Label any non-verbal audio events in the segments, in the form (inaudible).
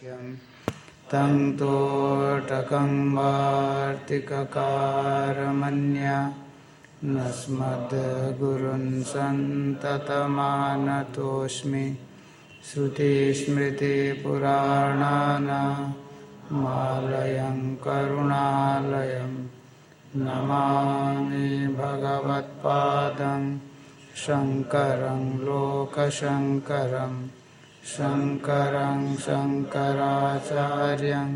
तं तोटकं वार्तिककारमन्या नस्मद्गुरुन् सन्ततमानतोऽस्मि श्रुतिस्मृतिपुराणानामालयं करुणालयं नमामि भगवत्पादं शङ्करं लोकशङ्करं शङ्करं शङ्कराचार्यं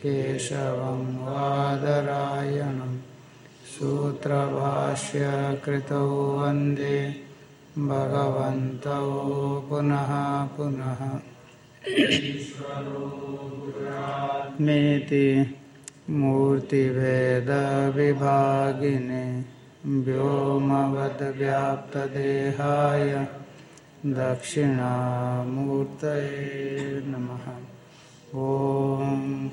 केशवं वादरायणम् सूत्रभाष्य कृतौ वंदे भगवन्तौ पुनः पुनः। नेति मूर्तिभेदविभागिने व्योमवद्व्याप्तदेहाय दक्षिणामूर्तये नमः।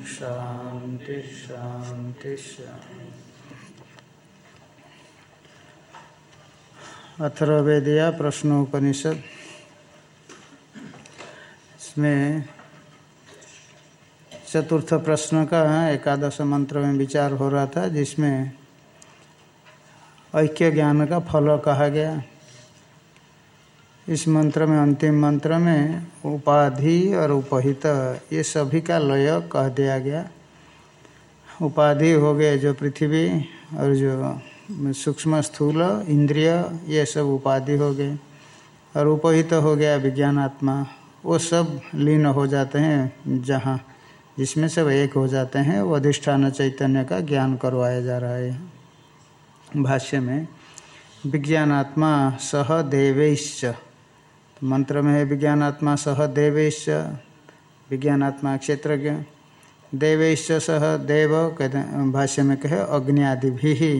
शान्ति शान्ति शान्ति। अथर्वेदिया प्रश्नोपनिषद। इसमें चतुर्थ प्रश्न का एकादश मंत्र में विचार हो रहा था, जिसमें ऐक्य ज्ञान का फल कहा गया। इस मंत्र में, अंतिम मंत्र में, उपाधि और उपहित, ये सभी का लय कह दिया गया। उपाधि हो गए जो पृथ्वी और जो सूक्ष्म स्थूल, इंद्रिय, ये सब उपाधि हो गए। और उपहित हो गया विज्ञानात्मा। वो सब लीन हो जाते हैं जहाँ, जिसमें सब एक हो जाते हैं। वो अधिष्ठान चैतन्य का ज्ञान करवाया जा रहा है। भाष्य में, विज्ञानात्मा सह देवैश्च। तो मंत्र में है विज्ञानात्मा सह देवैश्च, विज्ञानात्मा क्षेत्रज्ञ। देवैश्च सह देव कहते भाष्य में कहे अग्नि आदि भी ही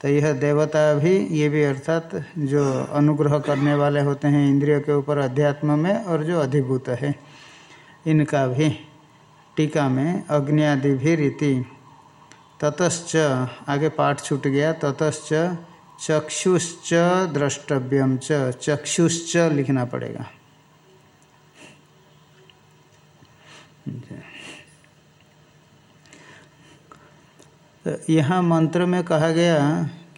तो यह देवता भी, ये भी अर्थात जो अनुग्रह करने वाले होते हैं इंद्रिय के ऊपर अध्यात्म में और जो अधिभूत है, इनका भी टीका में अग्नि आदि भी रीति ततश्च, आगे पाठ छूट गया, ततश्च चक्षुश्च द्रष्टव्यम च, चक्षुश्च लिखना पड़ेगा। तो यहाँ मंत्र में कहा गया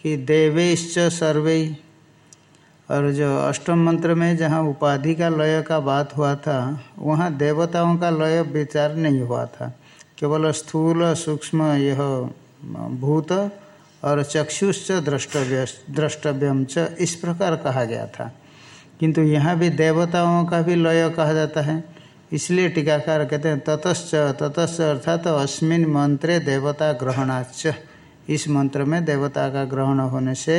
कि देवेश्च सर्वे, और जो अष्टम मंत्र में जहाँ उपाधि का लय का बात हुआ था, वहाँ देवताओं का लय विचार नहीं हुआ था। केवल स्थूल सूक्ष्म यह भूत और चक्षुश्च द्रष्टव्य द्रष्टव्यम च इस प्रकार कहा गया था। किंतु यहाँ भी देवताओं का भी लय कहा जाता है। इसलिए टीकाकार कहते हैं, ततश्च ततश्च अर्थात तो अस्मिन मंत्रे देवता ग्रहणाच इस मंत्र में देवता का ग्रहण होने से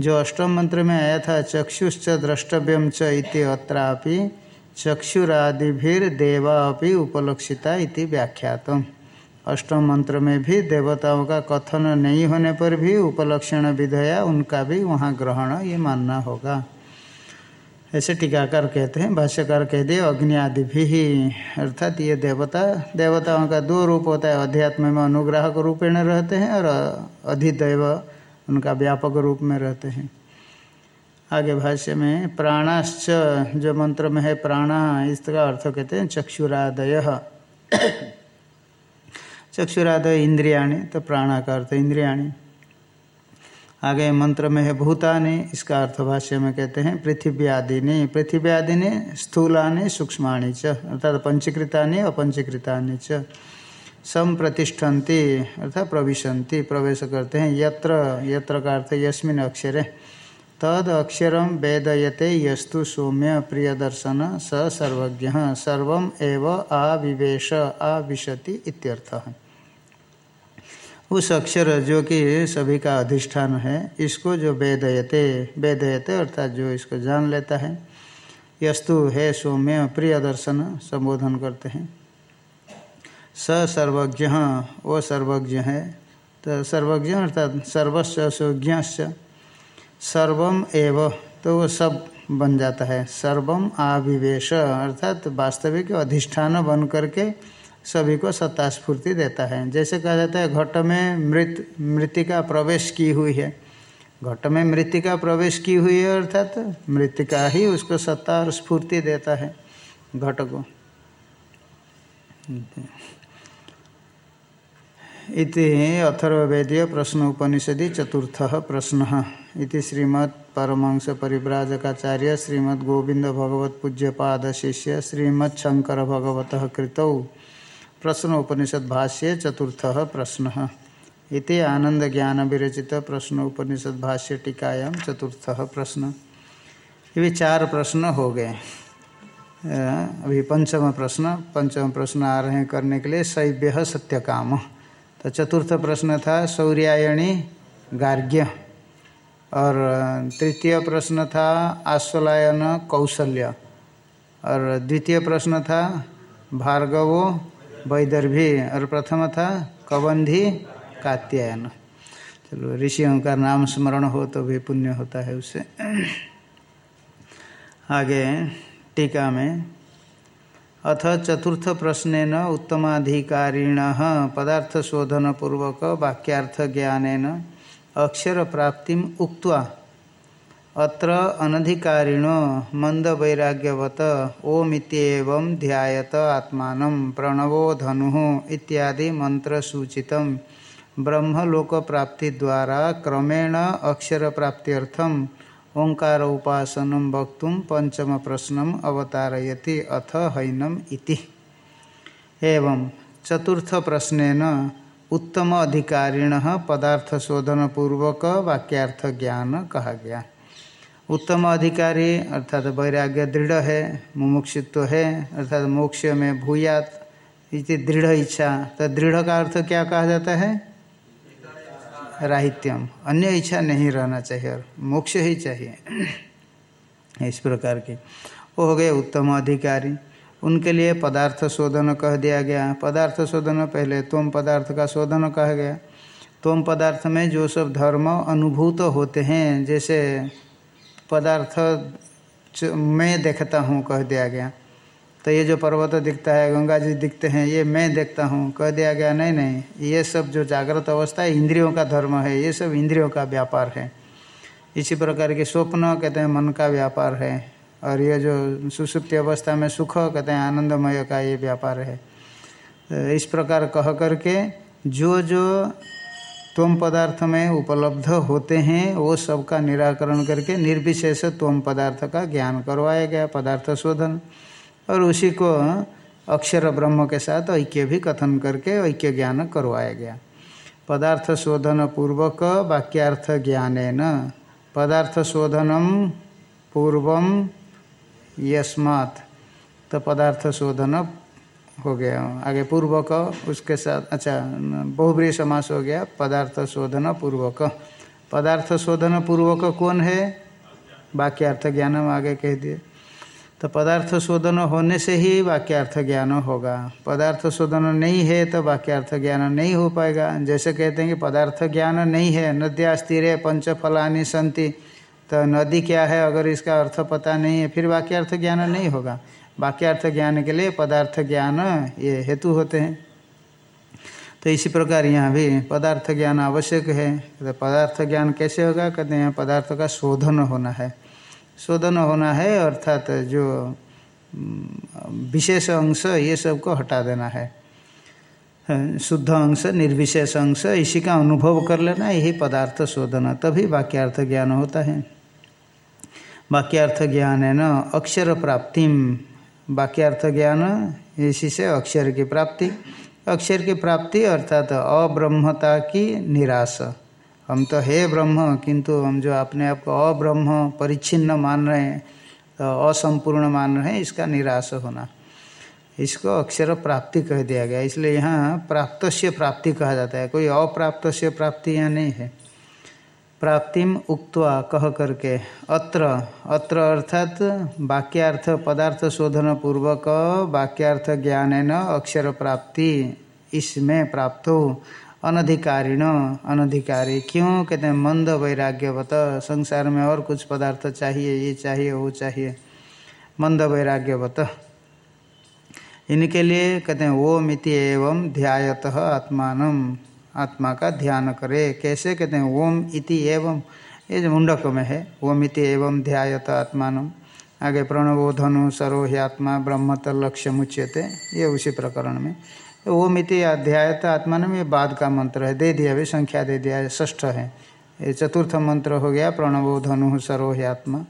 जो अष्टम मंत्र में आया था, चक्षुश्च द्रष्टव्यम च इति अत्रापि चक्षुरादिभिर देवा अपि उपलक्षिता इति व्याख्यातम। अष्टम मंत्र में भी देवताओं का कथन नहीं होने पर भी उपलक्षण विधया उनका भी वहाँ ग्रहण ये मानना होगा। ऐसे टीकाकार कहते हैं, भाष्यकार कह दिए अग्नि आदि भी ही, अर्थात ये देवता, देवताओं का दो रूप होता है, अध्यात्म में अनुग्राहक रूपेण रहते हैं और अधिदैव उनका व्यापक रूप में रहते हैं। आगे भाष्य में, प्राणाश्च, जो मंत्र में है प्राणा, इसका अर्थ कहते हैं चक्षुरादय। चक्षुरादय इंद्रियाणी तो प्राणा का अर्थ इंद्रियाणी। आगे मंत्र में है भूतानि, इसका अर्थ भाष्य में कहते हैं पृथ्वी आदिनी पृथ्वी आदिनी स्थूलानि, सूक्ष्माणी च, अर्थात पंचीकृतानि, अपंचीकृतानि च। संप्रतिष्ठन्ति, अर्थात प्रविशन्ति, प्रवेश करते हैं। यत्र यत्र का अर्थ यस्मिन अक्षरे। तद अक्षरम वेदयते, यस्तु सौम्य प्रियदर्शन, स सर्वज्ञ सर्व एव आविवेश, आविशति इत्यर्थः। उस अक्षर जो कि सभी का अधिष्ठान है, इसको जो वेदयते वेदयते अर्थात जो इसको जान लेता है, यस्तु है सौम्य प्रिय दर्शन संबोधन करते हैं। स सर्वज्ञ वो सर्वज्ञ है तो सर्वज्ञ अर्थात सर्वस्व सुज्ञ सर्वम एव तो वो सब बन जाता है। सर्वम आविवेश, अर्थात वास्तविक अधिष्ठान बन करके सभी को सत्ता स्फूर्ति देता है। जैसे कहा जाता है, घट में मृत, मृतिका प्रवेश की हुई है। घट में मृतिका प्रवेश की हुई है अर्थात मृतिका ही उसको सत्ता और स्फूर्ति देता है घट को। इति अथर्वेदीय प्रश्न उपनिषदि चतुर्थ प्रश्न। इति श्रीमद् परमंश परिव्राजकाचार्य श्रीमद् गोविंद भगवत पूज्यपाद शिष्य श्रीमद् शंकर भगवत कृतौ। प्रश्न उपनिषद भाष्य चतुर्थ प्रश्न। इति आनंद ज्ञान विरचित प्रश्न उपनिषद भाष्य टीकायाम चतुर्थ प्रश्न। ये चार प्रश्न हो गए। अभी पंचम प्रश्न। पंचम प्रश्न आ रहे हैं करने के लिए। शैव्य सत्य काम तो चतुर्थ प्रश्न था सौर्यायणी गार्ग्य। और तृतीय प्रश्न था आश्वलायन कौशल्य। और द्वितीय प्रश्न था भार्गवो वैदर्भी और प्रथम था कबंधी कात्यायन। चलो, ऋषियों का नाम स्मरण हो तो भी पुण्य होता है उससे आगे, टीका में, अथ चतुर्थ प्रश्न न उत्तमाधिकारीण पदार्थ शोधन पूर्वक वाक्यार्थ ज्ञान अक्षर प्राप्ति उक्त अत्र अनधिकारिणो मंद वैराग्यवत ओमित्येव ध्यात आत्मा प्रणवो धनु इत्यादि मंत्र सूचित ब्रह्मलोक प्राप्ति द्वारा क्रमेण अक्षर प्राप्त्यर्थम ओंकार उपासन वक्त पंचम प्रश्न अवतारयति अथ हैनम इति। एवं चतुर्थ प्रश्न उत्तम अधिकारिण पदार्थ शोधन पूर्वक वाक्यार्थ ज्ञान कहा गया। उत्तम अधिकारी, अर्थात वैराग्य दृढ़ है, मुमुक्षित्व है, अर्थात मोक्ष में भूयात, इति दृढ़ इच्छा। तो दृढ़ का अर्थ क्या कहा जाता है? राहित्यम। अन्य इच्छा नहीं रहना चाहिए और मोक्ष ही चाहिए। इस प्रकार की। वो हो गए उत्तम अधिकारी। उनके लिए पदार्थ शोधन कह दिया गया। पदार्थ शोधन पहले तोम पदार्थ का शोधन कहा गया। तोम पदार्थ में जो सब धर्म अनुभूत होते हैं, जैसे पदार्थ मैं देखता हूँ, कह दिया गया। तो ये जो पर्वत दिखता है, गंगा जी दिखते हैं, ये मैं देखता हूँ, कह दिया गया, नहीं नहीं, ये सब जो जागृत अवस्था है, इंद्रियों का धर्म है, ये सब इंद्रियों का व्यापार है। इसी प्रकार के स्वप्न कहते हैं, मन का व्यापार है। और ये जो सुसुप्ति अवस्था में सुख कहते हैं, आनंदमय का ये व्यापार है। इस प्रकार कह करके जो जो तोम पदार्थ में उपलब्ध होते हैं, वो सबका निराकरण करके निर्विशेष तोम पदार्थ का ज्ञान करवाया गया, पदार्थ शोधन। और उसी को अक्षर ब्रह्म के साथ ऐक्य भी कथन करके ऐक्य ज्ञान करवाया गया। पदार्थ शोधन पूर्वक वाक्यार्थ ज्ञान पदार्थ शोधनम पूर्वम यस्मात्। तो पदार्थ शोधन हो गया, आगे पूर्वक उसके साथ अच्छा बहुब्री समास हो गया, पदार्थ शोधन पूर्वक। पदार्थ शोधन पूर्वक कौन है? वाक्यार्थ ज्ञान हम आगे कह दिए। तो पदार्थ शोधन होने से ही वाक्यार्थ ज्ञान होगा। पदार्थ शोधन नहीं है तो वाक्यार्थ ज्ञान नहीं हो पाएगा। जैसे कहते हैं कि पदार्थ ज्ञान नहीं है, नद्या स्थिर है, पंच फलानी संति तो नदी क्या है? अगर इसका अर्थ पता नहीं है, फिर वाक्यार्थ ज्ञान नहीं होगा। वाक्यार्थ ज्ञान के लिए पदार्थ ज्ञान ये हेतु होते हैं। तो इसी प्रकार यहाँ भी पदार्थ ज्ञान आवश्यक है। तो पदार्थ ज्ञान कैसे होगा? कहते हैं पदार्थ का शोधन होना है। शोधन होना है अर्थात जो विशेष अंश ये सबको हटा देना है। शुद्ध अंश, निर्विशेष अंश, इसी का अनुभव कर लेना, यही पदार्थ शोधन। तभी वाक्यार्थ ज्ञान होता है। वाक्यार्थ ज्ञान है न, अक्षर प्राप्ति वाक्यार्थ ज्ञान इसी से अक्षर की प्राप्ति। अक्षर की प्राप्ति अर्थात अब्रह्मता की निराश। हम तो है ब्रह्म, किंतु हम जो अपने आप को अब्रह्म, परिच्छिन्न मान रहे हैं तो असंपूर्ण मान रहे हैं, इसका निराश होना। इसको अक्षर प्राप्ति कह दिया गया। इसलिए यहाँ प्राप्त से प्राप्ति कहा जाता है। कोई अप्राप्त से प्राप्ति यहाँ नहीं है। प्राप्तिम उक्त्वा कह करके, अत्र अत्र अर्थात वाक्यार्थ, पदार्थ शोधन पूर्वक वाक्यार्थ ज्ञान अक्षर प्राप्ति, इसमें प्राप्त। हो अनधिकारी, क्यों? कहते हैं, मंद वैराग्यवत, संसार में और कुछ पदार्थ चाहिए, ये चाहिए, वो चाहिए। मंद वैराग्यवत। इनके लिए कहते हैं, वो मिति एवं ध्यात आत्मान आत्मा का ध्यान करे। कैसे कहते हैं? ओम इति एवं। ये जो मुंडक में है, ओम इति एवं ध्यायत आत्मान। आगे प्रणवो धनु सरोह्यात्मा ब्रह्म लक्ष्य मुच्यते। ये उसी प्रकरण में। ओम इति अध्यायत आत्मा में ये बाद का मंत्र है। दे दिया भी संख्या दे दिया है ष्ठ है। ये चतुर्थ मंत्र हो गया प्रणवो धनु सरोह्यात्मा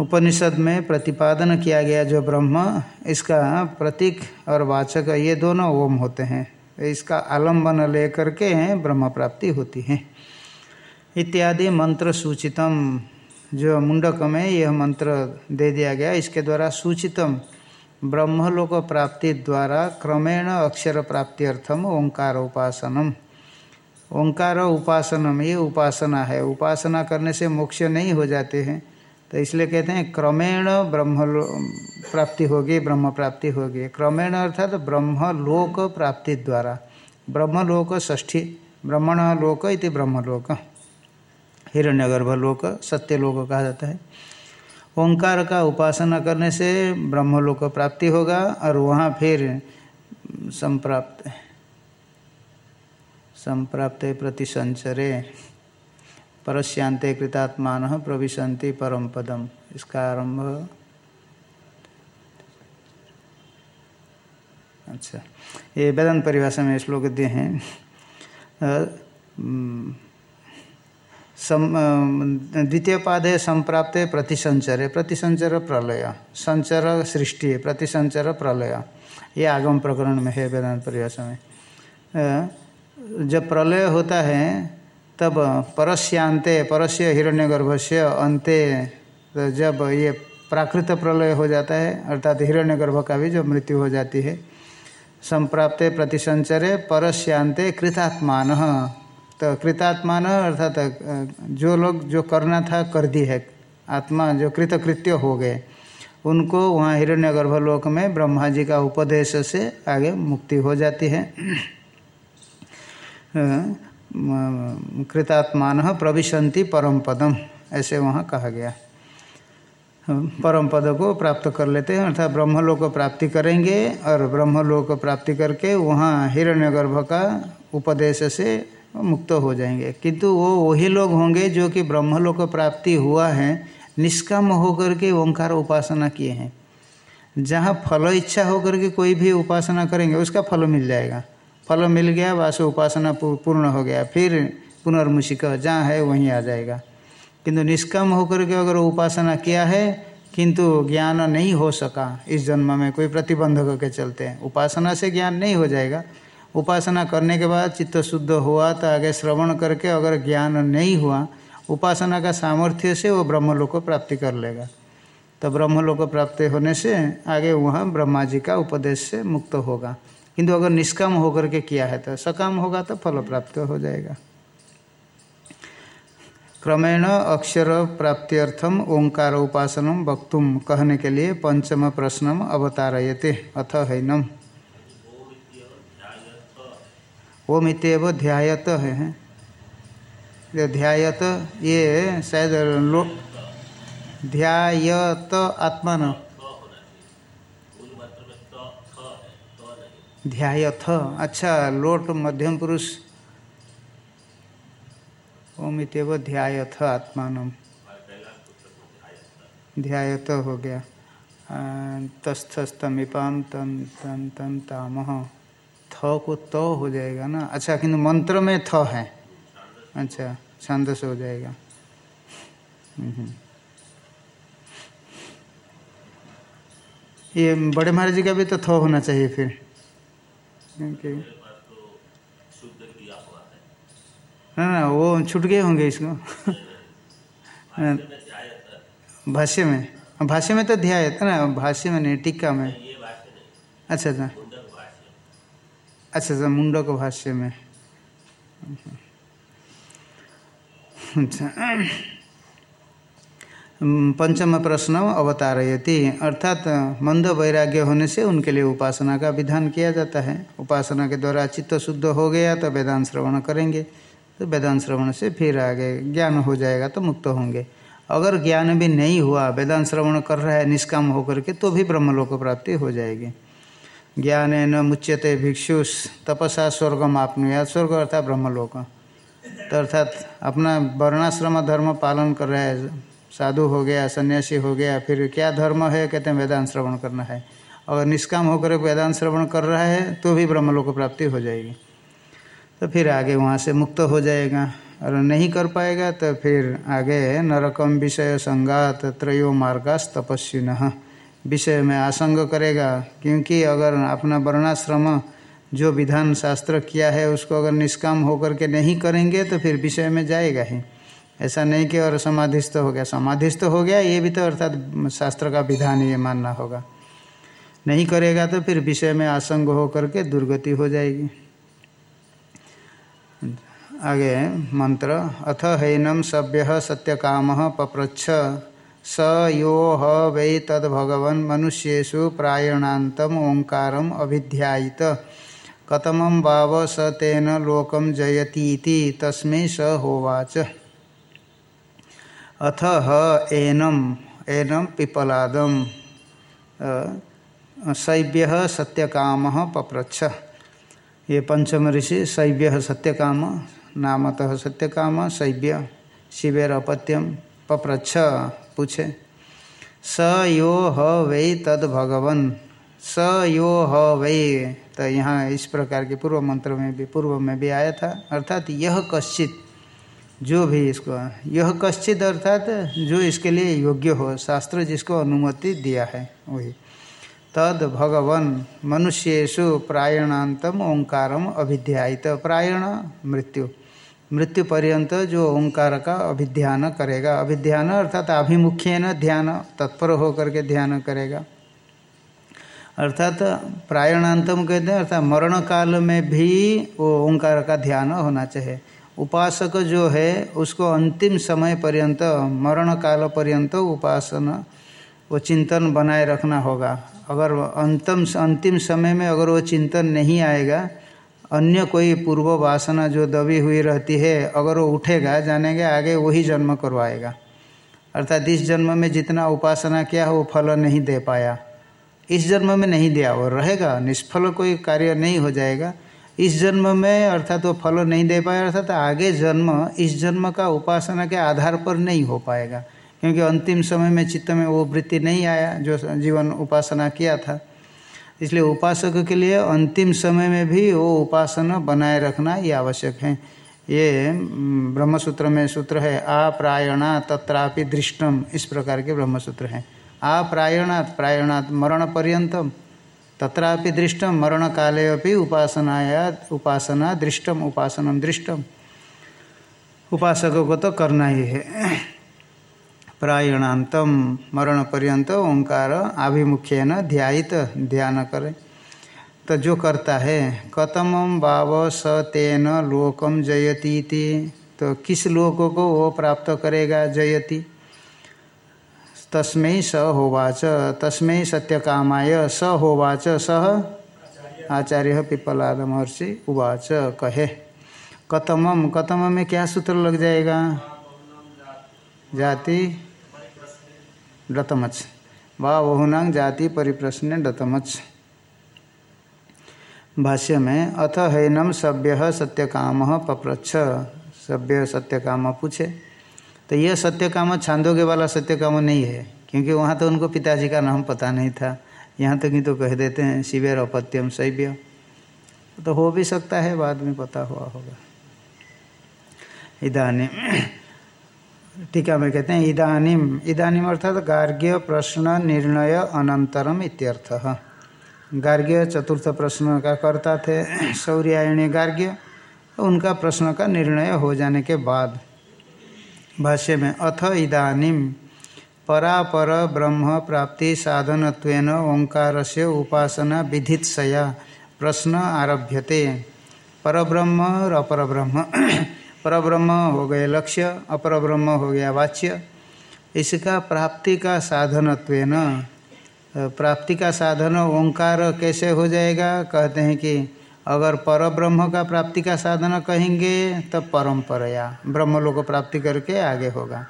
उपनिषद में प्रतिपादन किया गया जो ब्रह्म, इसका प्रतीक और वाचक, ये दोनों ओम होते हैं। इसका आलंबन लेकर के ब्रह्म प्राप्ति होती है। इत्यादि मंत्र सूचितम, जो मुंडक में यह मंत्र दे दिया गया। इसके द्वारा सूचितम ब्रह्मलोक प्राप्ति द्वारा क्रमेण अक्षर प्राप्ति अर्थम ओंकार उपासनम। ओंकार उपासनम, ये उपासना है। उपासना करने से मोक्ष नहीं हो जाते हैं। तो इसलिए कहते हैं, क्रमेण ब्रह्म प्राप्ति होगी, ब्रह्म प्राप्ति होगी। क्रमेण अर्थात तो ब्रह्मलोक प्राप्ति द्वारा। ब्रह्मलोक ष्ठी ब्रह्मण लोक इति ब्रह्मलोक। हिरण्यगर्भ लोक सत्यलोक कहा जाता है। ओंकार का उपासना करने से ब्रह्मलोक प्राप्ति होगा और वहाँ फिर संप्राप्त संप्राप्त प्रतिसंचरे परस्यांते कृतात्मान प्रविशंति परम पदम इसका आरंभ अच्छा। ये वेदांत परिभाषा में श्लोक दिए हैं। द्वितीय पाद संप्राप्त प्रतिसंचर प्रतिसंचर प्रलय, संचर सृष्टि, प्रतिसंचर प्रलय। ये आगम प्रकरण में है वेदांत परिभाषा में। जब प्रलय होता है, तब परस्यांते, परस्य हिरण्यगर्भ से अंते तो जब ये प्राकृत प्रलय हो जाता है, अर्थात हिरण्यगर्भ का भी जब मृत्यु हो जाती है संप्राप्ते प्रतिसंचरे परस्यांते कृतात्मान। तो कृतात्मान अर्थात जो लोग, जो करना था, कर दी है। आत्मा जो कृतकृत्य हो गए, उनको वहाँ हिरण्यगर्भ लोक में ब्रह्मा जी का उपदेश से आगे मुक्ति हो जाती है। कृतात्मान प्रविशंति परम पदम ऐसे वहाँ कहा गया। परम पद को प्राप्त कर लेते हैं, अर्थात ब्रह्मलोक प्राप्ति करेंगे और ब्रह्मलोक प्राप्ति करके वहाँ हिरण्यगर्भ का उपदेश से मुक्त हो जाएँगे। किंतु वो वही लोग होंगे जो कि ब्रह्मलोक प्राप्ति हुआ है, निष्काम होकर के ओंकार उपासना किए हैं। जहाँ फल इच्छा होकर के कोई भी उपासना करेंगे, उसका फल मिल जाएगा। फल मिल गया, वास उपासना पूर्ण हो गया, फिर पुनर्मुषिक, जहाँ है वहीं आ जाएगा। किंतु निष्काम होकर के अगर उपासना किया है, किंतु ज्ञान नहीं हो सका, इस जन्म में कोई प्रतिबंधक के चलते हैं उपासना से ज्ञान नहीं हो जाएगा। उपासना करने के बाद चित्त शुद्ध हुआ तो आगे श्रवण करके अगर ज्ञान नहीं हुआ, उपासना का सामर्थ्य से वो ब्रह्मलोक प्राप्ति कर लेगा। तो ब्रह्मलोक प्राप्ति होने से आगे वहाँ ब्रह्मा जी का उपदेश से मुक्त होगा। किंतु अगर निष्काम होकर के किया है तो सकाम होगा तो फल प्राप्त हो जाएगा। क्रमेण अक्षर प्राप्त्यर्थम ओंकार उपासन वक्तुम कहने के लिए पंचम प्रश्न अवतारयते। अथ हैनम। ओम इतव ध्यायत है ध्यायत, ये शायद लो ध्यायत आत्मा ध्यायथ। अच्छा लोट मध्यम पुरुष। ओम इतव ध्यायथ आत्मान। ध्यायत हो गया। तस्थस्तमिपाम तन तन तन ताम थ को त तो हो जाएगा ना? अच्छा किंतु मंत्र में थ है। अच्छा छंदस हो जाएगा। ये बड़े महाराज जी का भी तो थ होना चाहिए फिर। क्योंकि ना ना वो छूट गए होंगे इसको। भाष्य में (laughs) भाष्य में? तो ध्याय था ना भाष्य में नहीं टीका में। अच्छा अच्छा। अच्छा अच्छा मुंडक भाष्य में। अच्छा। पंचम प्रश्न अवतार अवतारयति। अर्थात मंद वैराग्य होने से उनके लिए उपासना का विधान किया जाता है। उपासना के द्वारा चित्त शुद्ध हो गया तो वेदांत श्रवण करेंगे। तो वेदांत श्रवण से फिर आगे ज्ञान हो जाएगा तो मुक्त होंगे। अगर ज्ञान भी नहीं हुआ, वेदांत श्रवण कर रहा है, निष्काम होकर के तो भी ब्रह्मलोक प्राप्ति हो जाएगी। ज्ञान न मुच्यते भिक्षुष, तपसा स्वर्गम आपनुया स्वर्ग अर्थात ब्रह्मलोक। तो अर्थात अपना वर्णाश्रम धर्म पालन कर रहा है। साधु हो गया, सन्यासी हो गया, फिर क्या धर्म है? कहते हैं वेदांत श्रवण करना है। अगर निष्काम होकर वेदांत श्रवण कर रहा है तो भी ब्रह्मलोक प्राप्ति हो जाएगी। तो फिर आगे वहाँ से मुक्त हो जाएगा। और नहीं कर पाएगा तो फिर आगे नरकम विषय संगात त्रयो मार्गास तपस्विन विषय में आसंग करेगा। क्योंकि अगर अपना वर्णाश्रम जो विधान शास्त्र किया है, उसको अगर निष्काम होकर के नहीं करेंगे तो फिर विषय में जाएगा ही। ऐसा नहीं कि और समाधिस्थ हो गया। समाधिस्थ हो गया, ये भी तो अर्थात शास्त्र का विधान ये मानना होगा। नहीं करेगा तो फिर विषय में आसंग हो करके दुर्गति हो जाएगी। आगे मंत्र, अथ हैनम सभ्य सत्य काम पप्रच्छ स यो ह वै तद्भगवन् मनुष्येषु प्रायणान्तम ओंकार अभिध्यायित। कतम वाव स तेन लोकम जयतीति, तस्मै स होवाच। अथ एनम एनम पिपलादम शैव्य सत्यकाम पप्रच्छ ये पंचम ऋषि शैव्य सत्यकाम। नामतः सत्यकाम शैव्य शिवेर अपत्यम पप्रच्छ, पूछे। स यो ह वै तद भगवन। स यो ह वै। तो यहाँ इस प्रकार के पूर्व मंत्र में भी, पूर्व में भी आया था। अर्थात यह कश्चित, जो भी इसको, यह कश्चित अर्थात जो इसके लिए योग्य हो, शास्त्र जिसको अनुमति दिया है, वही। तद भगवन मनुष्येशु प्रायणांतम ओंकारम अभिध्यायित। प्रायण मृत्यु। मृत्यु पर्यंत जो ओंकार का अभिध्यान करेगा। अभिध्यान अर्थात अभिमुख्य न ध्यान, तत्पर होकर के ध्यान करेगा। अर्थात प्रायणांतम कहते हैं, अर्थात मरण काल में भी वो ओंकार का ध्यान होना चाहिए। उपासक जो है, उसको अंतिम समय पर्यंत मरण काल पर्यंत उपासना, वो चिंतन बनाए रखना होगा। अगर अंतम, अंतिम समय में अगर वो चिंतन नहीं आएगा अन्य कोई पूर्व वासना जो दबी हुई रहती है, अगर वो उठेगा, जानेंगे, आगे वही जन्म करवाएगा। अर्थात इस जन्म में जितना उपासना किया, वो फल नहीं दे पाया। इस जन्म में नहीं दिया, वो रहेगा, निष्फल कोई कार्य नहीं हो जाएगा। इस जन्म में अर्थात वो फल नहीं दे पाया, अर्थात आगे जन्म, इस जन्म का उपासना के आधार पर नहीं हो पाएगा। क्योंकि अंतिम समय में चित्त में वो वृत्ति नहीं आया, जो जीवन उपासना किया था। इसलिए उपासक के लिए अंतिम समय में भी वो उपासना बनाए रखना ये आवश्यक है। ये ब्रह्मसूत्र में सूत्र है, आप्रायणा तत्रापि दृष्टम। इस प्रकार के ब्रह्मसूत्र हैं। आप्रायणात् प्रायणात् मरण पर्यंतम तत्रापि दृष्टम, मरण काले अभी उपासनाया उपासना दृष्टम उपासनम दृष्टम। उपासकों को तो करना ही है। प्रायणातम मरण पर्यंत ओंकार आभिमुख्य न ध्यात ध्यान करें। तो जो करता है कतम वाव स तेन लोकम जयती तो किस लोक को वो प्राप्त करेगा जयति? तस्मै स होवाच, तस्मै सत्यकामाय, स होवाच सह आचार्य पिपलाद महर्षि उवाच, कहे। कतमम कतम में क्या सूत्र लग जाएगा? जाति? डतमच। वा बहुनांग जाति परिप्रश्न डतमच। भाष्य में अथ हैनम सभ्य सत्यकाम पप्रच्छ। सभ्य सत्यकाम पूछे। तो यह सत्यकाम छांदोगे वाला सत्यकाम नहीं है, क्योंकि वहाँ तो उनको पिताजी का नाम पता नहीं था। यहाँ तक ही तो कह देते हैं, शिविर अपत्यम शैव्य तो हो भी सकता है, बाद में पता हुआ होगा। इधानी टीका में कहते हैं इदानीम इदानीम अर्थात तो गार्ग्य प्रश्न निर्णय अनंतरम इत्यर्थ। गार्ग्य चतुर्थ प्रश्न का कर्ता थे सौर्यायणी गार्ग्य, उनका प्रश्न का निर्णय हो जाने के बाद। भाष्य में, अथ इदानीम परापर ब्रह्म प्राप्ति साधन ओंकार से उपासना विधित्सया प्रश्न आरभ्यते। परब्रह्म और अपर ब्रह्म पर ब्रह्म हो गए लक्ष्य अपर ब्रह्म हो गया वाच्य। इसका प्राप्ति का साधनत्व प्राप्ति का साधन ओंकार कैसे हो जाएगा? कहते हैं कि अगर पर ब्रह्म का प्राप्ति का साधन कहेंगे तब परम्पराया ब्रह्म लोग प्राप्ति करके आगे होगा।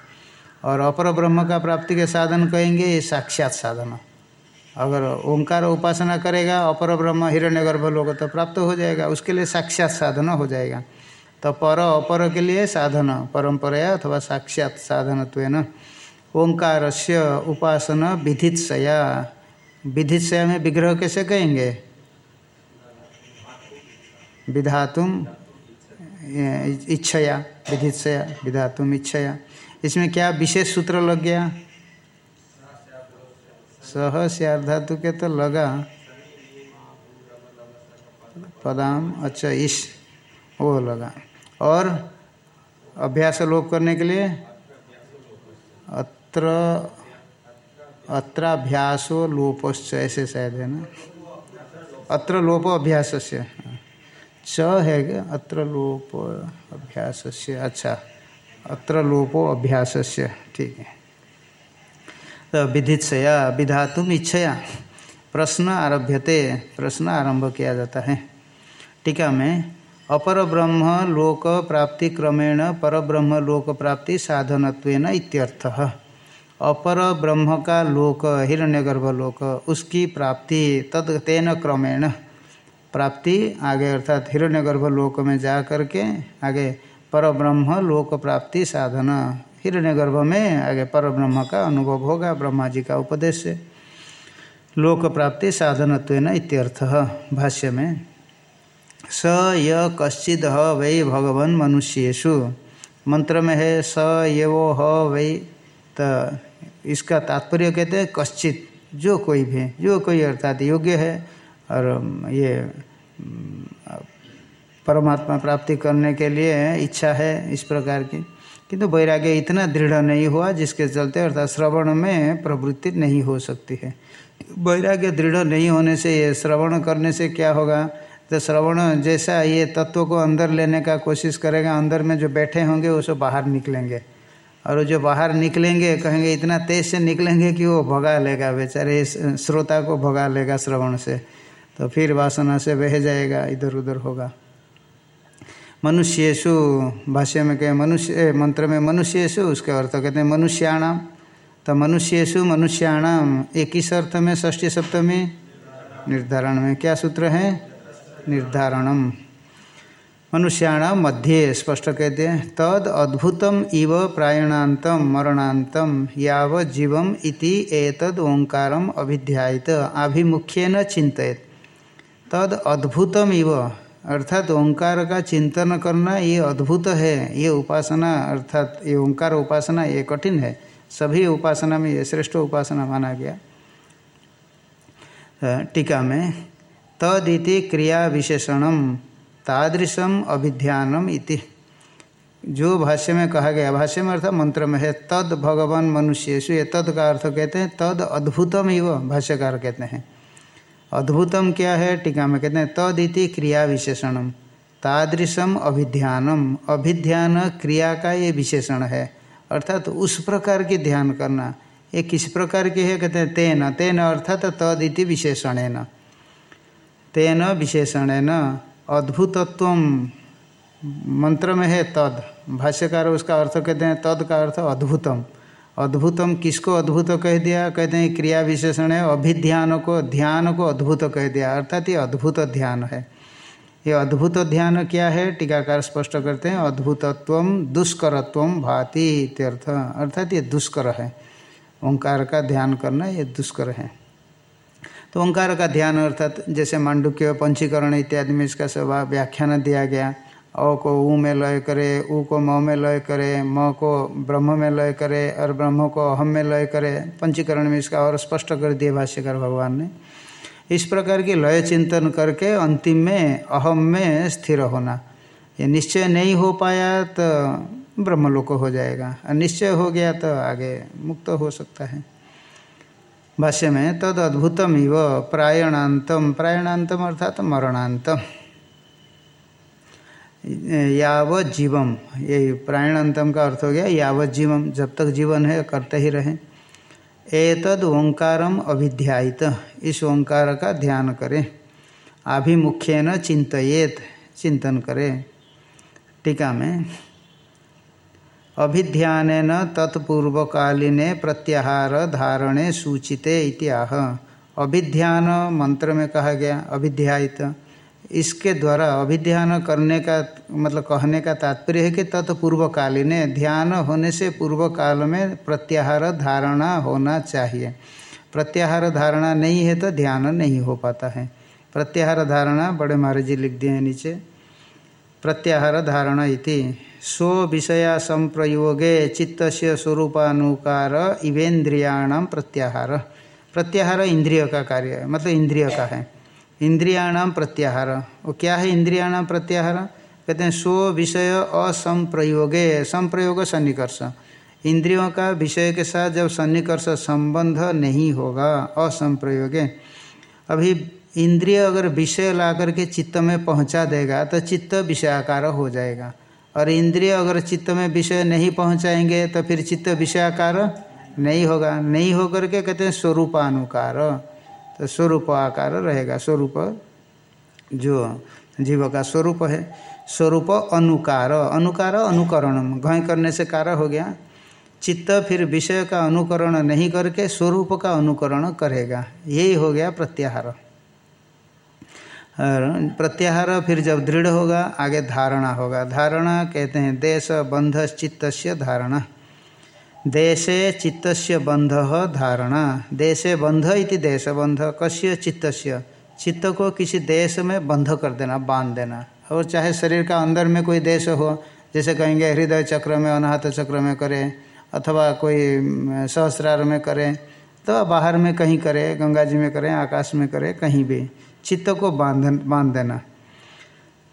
और अपर ब्रह्म का प्राप्ति के साधन कहेंगे ये साक्षात साधन। अगर ओंकार उपासना करेगा अपर ब्रह्म हिरण्यगर्भ लोग तो प्राप्त हो जाएगा, उसके लिए साक्षात साधन हो जाएगा। तो पर, अपर के लिए साधन परंपरा अथवा साक्षात साधन ओंकार से उपासना विधित्सया। विधित्सया में विग्रह कैसे कहेंगे? विधातुम इच्छया, विधित्सया, विधातुम, इच्छया। इसमें क्या विशेष सूत्र लग गया? सह धातु के तो लगा। पदाम अच्छा इस वो लगा। और अभ्यास लोप करने के लिए अत्र, अत्राभ्यासो लोपश्च, ऐसे शायद है ना? अत्र लोप अभ्यास से च है क्या? अत्र लोप अभ्यास से अच्छा अत्र लोपो अभ्यास से ठीक है। तो विधित्सया, विधातुम इच्छया। प्रश्न आरभ्यते। प्रश्न आरंभ किया जाता है। टीका में अपर ब्रह्म लोक प्राप्ति क्रमेण पर ब्रह्म लोक प्राप्ति साधनत्वेन इत्यर्थः। अपर ब्रह्म का लोक, हिरण्यगर्भ लोक, उसकी प्राप्ति तद तेन क्रमेण। प्राप्ति आगे अर्थात हिरण्यगर्भ लोक में जा करके आगे पर ब्रह्म लोक प्राप्ति साधन। हिरण्यगर्भ में आगे पर ब्रह्म का अनुभव होगा, ब्रह्मा जी का उपदेश लोक प्राप्ति साधनत्वेन इत्यर्थ, भाष्य में। स य कश्चिद ह वै भगवन मनुष्येशु मंत्र में है स ये ह वै। तो इसका तात्पर्य कहते हैं कश्चित जो कोई भी जो कोई अर्थात योग्य है, और ये परमात्मा प्राप्ति करने के लिए इच्छा है इस प्रकार की। किंतु तो वैराग्य इतना दृढ़ नहीं हुआ, जिसके चलते अर्थात श्रवण में प्रवृत्ति नहीं हो सकती है। वैराग्य दृढ़ नहीं होने से, ये श्रवण करने से क्या होगा? तो श्रवण जैसा ये तत्व को अंदर लेने का कोशिश करेगा, अंदर में जो बैठे होंगे वो सब बाहर निकलेंगे। और जो बाहर निकलेंगे, कहेंगे, इतना तेज से निकलेंगे कि वो भगा लेगा, बेचारे श्रोता को भगा लेगा श्रवण से। तो फिर वासना से बह जाएगा, इधर उधर होगा। मनुष्येशु भाष्य में कहे, मनुष्य मंत्र में मनुष्येशु उसके अर्थ कहते हैं मनुष्याणाम। तो मनुष्येशु मनुष्याणाम, एक ही अर्थ में ष्ठी सप्तमी निर्धारण में क्या सूत्र है? निर्धारणम। मनुष्याण मध्य स्पष्ट कहते हैं, तद अद्भुतम इव प्रायणातम मरणातम याव जीवम इति एतद अभिध्यायित, आभिमुख्यन चिंतित तद अद्भुतम इव, अर्थात ओंकार का चिंतन करना ये अद्भुत है, ये उपासना, अर्थात ये ओंकार उपासना ये कठिन है, सभी उपासना में ये श्रेष्ठ उपासना माना गया। टीका में तदिति क्रिया विशेषणम तादृशम अभिध्यानम इति। जो भाष्य में कहा गया, भाष्य में अर्थात मंत्र में है, तद भगवान मनुष्यसु ये तद का अर्थ कहते हैं, तद अद्भुतम ही वो भाष्यकार कहते हैं। अद्भुतम क्या है? टीका में कहते हैं तद इति क्रिया विशेषणम तादृशम अभिध्यानम। अभिध्यान क्रिया का ये विशेषण है। अर्थात तो उस प्रकार की ध्यान करना। ये किस प्रकार की है? कहते हैं, तेन। तेन अर्थात तद इति विशेषण तेन विशेषण न अद्भुतत्व। मंत्र में है तद। भाष्यकार उसका अर्थ कहते हैं, तद का अर्थ अद्भुतम। अद्भुतम किसको अद्भुत कह दिया? कहते हैं, क्रिया विशेषण है अभिध्यान को, ध्यान को अद्भुत कह दिया। अर्थात ये अद्भुत ध्यान है। ये अद्भुत ध्यान क्या है? टीकाकार स्पष्ट करते हैं, अद्भुतत्व दुष्करत्व भाति इत्यर्थ। अर्थात ये दुष्कर है। ओंकार का ध्यान करना, ये दुष्कर है। तो ओंकार का ध्यान अर्थात जैसे मांडुक्य, पंचीकरण इत्यादि में इसका सब व्याख्यान दिया गया। अ को ऊ में लय करे, ऊ को म में लय करे, म को ब्रह्म में लय करे और ब्रह्म को अहम में लय करे, पंचीकरण में इसका और स्पष्ट कर दिए भाष्यकर भगवान ने। इस प्रकार की लय चिंतन करके अंतिम में, अहम में स्थिर होना। ये निश्चय नहीं हो पाया तो ब्रह्मलोक हो जाएगा। और निश्चय हो गया तो आगे मुक्त हो सकता है। भाष्य में तद अद्भुतम इव प्रायणातम प्रायणातम अर्थात मरणातम याव जीवम ये प्रायणातम का अर्थ हो गया यावत जीवम जब तक जीवन है, करते ही रहे। एतद ओंकारम अभिध्यायित इस ओंकार का ध्यान करें। आभिमुख्यन चिंतित चिंतन करें। टीका में अभिध्यान तत्पूर्वकालीने प्रत्याहार धारणे सूचिते इत्याह। अभिध्यान मंत्र में कहा गया, अभिध्यायित। इसके द्वारा अभिध्यान करने का मतलब कहने का तात्पर्य है कि तत्पूर्वकालीन ध्यान होने से पूर्व काल में प्रत्याहार धारणा होना चाहिए। प्रत्याहार धारणा नहीं है तो ध्यान नहीं हो पाता है। प्रत्याहार धारणा, बड़े महाराज जी लिख दिए हैं नीचे। प्रत्याहार धारणा इति। स्व विषया संप्रयोगे चित्त स्वरूपानुकार इवेन्द्रियाणाम प्रत्याहार। प्रत्याहार इंद्रिय का कार्य है मतलब इंद्रिय का है। इंद्रियाणाम प्रत्याहार। वो क्या है इंद्रियाणाम प्रत्याहार? कहते हैं स्व विषय असंप्रयोगे, संप्रयोग सन्निकर्ष। इंद्रियों का विषय के साथ जब सन्निकर्ष संबंध नहीं होगा, असंप्रयोगे। अभी इंद्रिय अगर विषय ला करके चित्त में पहुँचा देगा तो चित्त विषयाकार हो जाएगा। और इंद्रिय अगर चित्त में विषय नहीं पहुंचाएँगे तो फिर चित्त विषयाकार नहीं होगा। नहीं होकर के कहते हैं स्वरूपानुकार। तो स्वरूप आकार रहेगा। स्वरूप जो जीव का स्वरूप है, स्वरूप अनुकार। अनुकार अनुकरण। घय करने से कार हो गया। चित्त फिर विषय का अनुकरण नहीं करके स्वरूप का अनुकरण करेगा। यही हो गया प्रत्याहार। और प्रत्याहार फिर जब दृढ़ होगा, आगे धारणा होगा। धारणा कहते हैं, देश बंध चित्त धारणा। देशे चित्तस्य बंध धारणा। देशे बंध इति देश बंध, कस्य चित्तस्य? चित्त को किसी देश में बंध कर देना, बाँध देना। और चाहे शरीर का अंदर में कोई देश हो, जैसे कहेंगे हृदय चक्र में, अनाहत चक्र में करें, अथवा कोई सहस्रार में करें तो बाहर में कहीं करें, गंगा जी में करें, आकाश में करें, कहीं भी। चित्त को बाँध बाँध देना।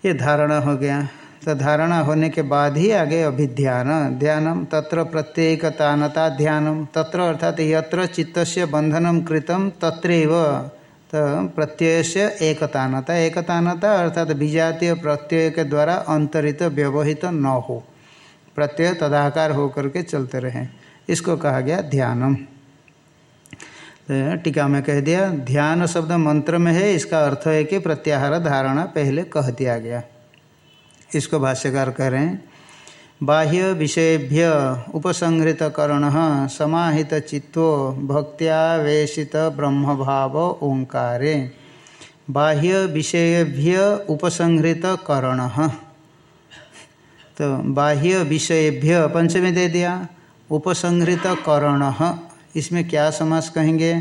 ये धारणा हो गया। तो धारणा होने के बाद ही आगे अभिध्यान। ध्यानम तत्र प्रत्येकतानता ध्यानम। तत्र अर्थात यत्र चित्त से बंधनम कृतम तत्रैव। तो प्रत्यय से एकतानता। एकतानता अर्थात विजातीय प्रत्यय के द्वारा अंतरित, व्यवहित न हो। प्रत्यय तदाकार होकर के चलते रहें। इसको कहा गया ध्यानम। टीका में कह दिया, ध्यान शब्द मंत्र में है, इसका अर्थ है कि प्रत्याहार धारणा पहले कह दिया गया। इसको भाष्यकार कह रहे हैं, बाह्य विषयभ्य उपसंहृत कर्ण समाहित चित्तो भक्त्यावेशित ब्रह्म भाव ओंकारे। बाह्य विषयभ्य उपसंहृत कर्ण तो बाह्य विषयभ्य पंचमी दे दिया उपसंहृत कर्ण इसमें क्या समास कहेंगे?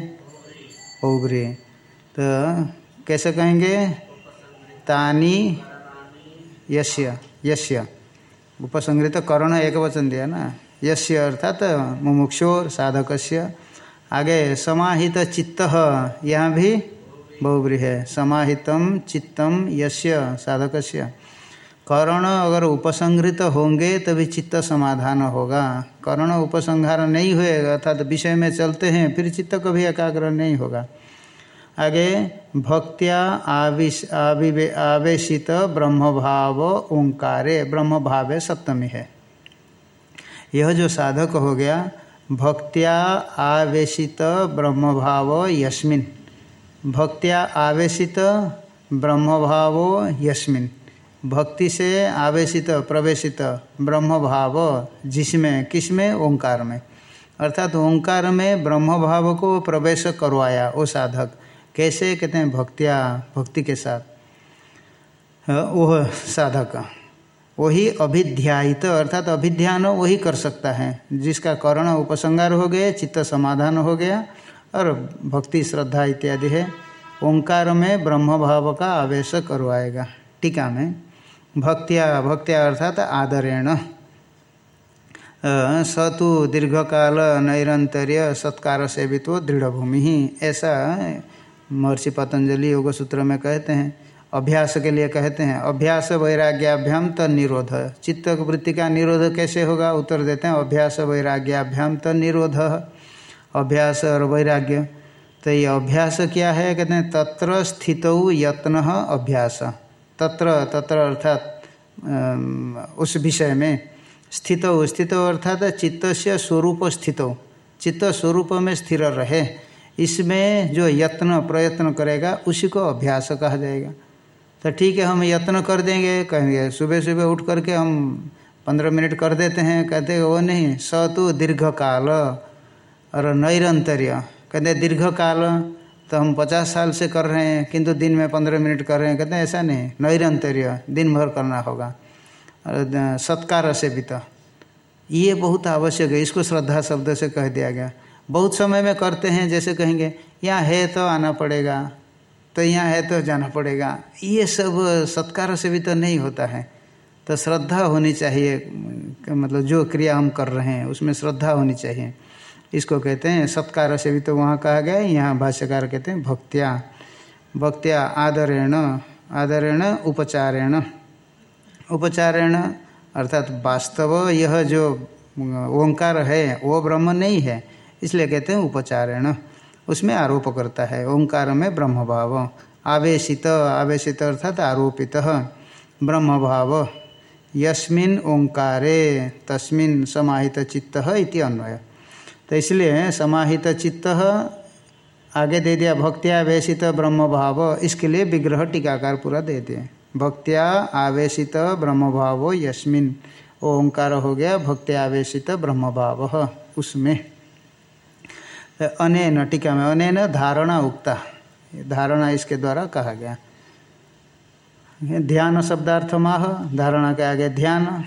ओग्री तो कैसे कहेंगे? तानी यश्य यश्य उपसंग्रित करण एक वचन दिया ना? यश्य अर्थात मुमुक्षो, साधकस्य। आगे समाहित चित्त, यहाँ भी बहुब्री है। समाहितम चित्तम यश्य साधकस्य। करण अगर उपसंहृत होंगे तभी चित्त समाधान होगा। करण उपसंहार नहीं होएगा, अर्थात विषय में चलते हैं, फिर चित्त कभी एकाग्र नहीं होगा। आगे, भक्त्या आविश आविवे आवेशित ब्रह्म भाव ओंकारे। ब्रह्म भाव सप्तमी है। यह जो साधक हो गया, भक्त्या आवेशित ब्रह्म भाव यस्मिन। भक्त्या आवेशित ब्रह्म भाव यस्मिन। भक्ति से आवेशित, प्रवेशित ब्रह्म भाव जिसमें, किसमें? ओंकार में। अर्थात ओंकार में ब्रह्म भाव को प्रवेश करवाया वो साधक। कैसे? कहते हैं, भक्तिया, भक्ति के साथ। वह साधक। वही अभिध्यायित, अर्थात अभिध्यान वही कर सकता है, जिसका करण उपसंगार हो गया, चित्त समाधान हो गया, और भक्ति, श्रद्धा इत्यादि है। ओंकार में ब्रह्म भाव का आवेश करवाएगा। टीका में। भक्तिया भक्तिया अर्थात आदरेण। सतु दीर्घकाल नैरंतर्य सत्कार सेवित्व दृढ़ भूमि ही ऐसा महर्षि पतंजलि योग सूत्र में कहते हैं, अभ्यास के लिए कहते हैं, अभ्यास वैराग्याभ्याम त निरोध। चित्त वृत्ति का निरोध कैसे होगा? उत्तर देते हैं, अभ्यास वैराग्याभ्याम त निरोध। अभ्यास और वैराग्य। तो ये अभ्यास क्या है? कहते हैं, तत्र स्थित यत्न अभ्यास। तत्र तत्र अर्थात उस विषय में स्थित स्थित अर्थात चित्त से स्वरूप स्थित। चित्त स्वरूप में स्थिर रहे। इसमें जो यत्न प्रयत्न करेगा, उसी को अभ्यास कहा जाएगा। तो ठीक है, हम यत्न कर देंगे, कहेंगे, सुबह सुबह उठ करके हम पंद्रह मिनट कर देते हैं। कहते हैं वो नहीं, स तो दीर्घ काल और नैरंतर्य। कहते दीर्घ काल तो हम पचास साल से कर रहे हैं, किंतु दिन में पंद्रह मिनट कर रहे हैं। कहते हैं, ऐसा नहीं, नैरंतर्य दिन भर करना होगा। और सत्कार से भी तो। ये बहुत आवश्यक है, इसको श्रद्धा शब्द से कह दिया गया। बहुत समय में करते हैं, जैसे कहेंगे, यहाँ है तो आना पड़ेगा तो यहाँ है तो जाना पड़ेगा। ये सब सत्कार से भी तो नहीं होता है। तो श्रद्धा होनी चाहिए मतलब जो क्रिया हम कर रहे हैं, उसमें श्रद्धा होनी चाहिए। इसको कहते हैं, सत्कार से भी तो वहाँ कहा गया है, यहाँ भाष्यकार कहते हैं, भक्त्या। भक्त्या आदरेण आदरेण उपचारेण। उपचारेण अर्थात वास्तव यह जो, ओंकार है, वो ब्रह्म नहीं है, इसलिए कहते हैं उपचारेण। उसमें आरोप करता है, ओंकार में ब्रह्म भाव आवेशित आवेशित अर्थात आरोपित। ब्रह्म भाव यस्मिन ओंकारे, तस्मिन समाहित चित्त इति अन्वय। तो इसलिए समाहित चित्त आगे दे दिया, भक्तिया आवेशित ब्रह्म भाव इसके लिए विग्रह टीकाकार पूरा दे दिए। भक्तिया आवेशित ब्रह्म भाव यस्मिन, ओंकार हो गया भक्ति आवेशित ब्रह्म भाव उसमें। तो अनेन टीका में, अनेन धारणा उक्ता धारणा इसके द्वारा कहा गया। ध्यान शब्दार्थ माह, धारणा के आगे ध्यान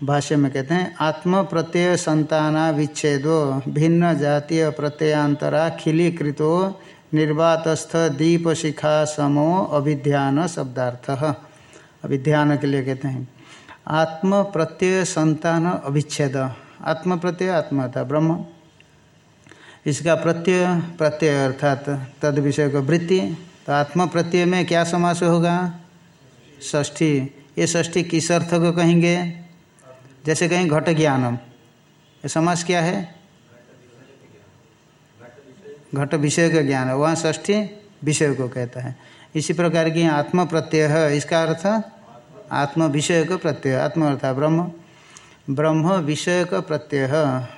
भाष्य में कहते हैं आत्म प्रत्यय संताना विच्छेदो, भिन्न जातीय प्रत्ययांतरा खिलीकृतो, निर्वातस्थ दीप शिखा समो अभिध्यान शब्दार्थ। अभिध्यान के लिए कहते हैं आत्म प्रत्यय संतान अभिच्छेद आत्म प्रत्यय आत्मा था, ब्रह्म। इसका प्रत्यय प्रत्यय अर्थात तद विषय को वृत्ति तो आत्म प्रत्यय में क्या समास होगा? ष्ठी ये ष्ठी किस अर्थ को कहेंगे? जैसे कहीं घट ज्ञानम। समास क्या है? घट विषय का ज्ञान। वहाँ ष्ठी विषय को कहता है। इसी प्रकार की आत्म प्रत्यय है। इसका अर्थ आत्म विषय का प्रत्यय। आत्म अर्थात ब्रह्म। ब्रह्म विषय का प्रत्यय।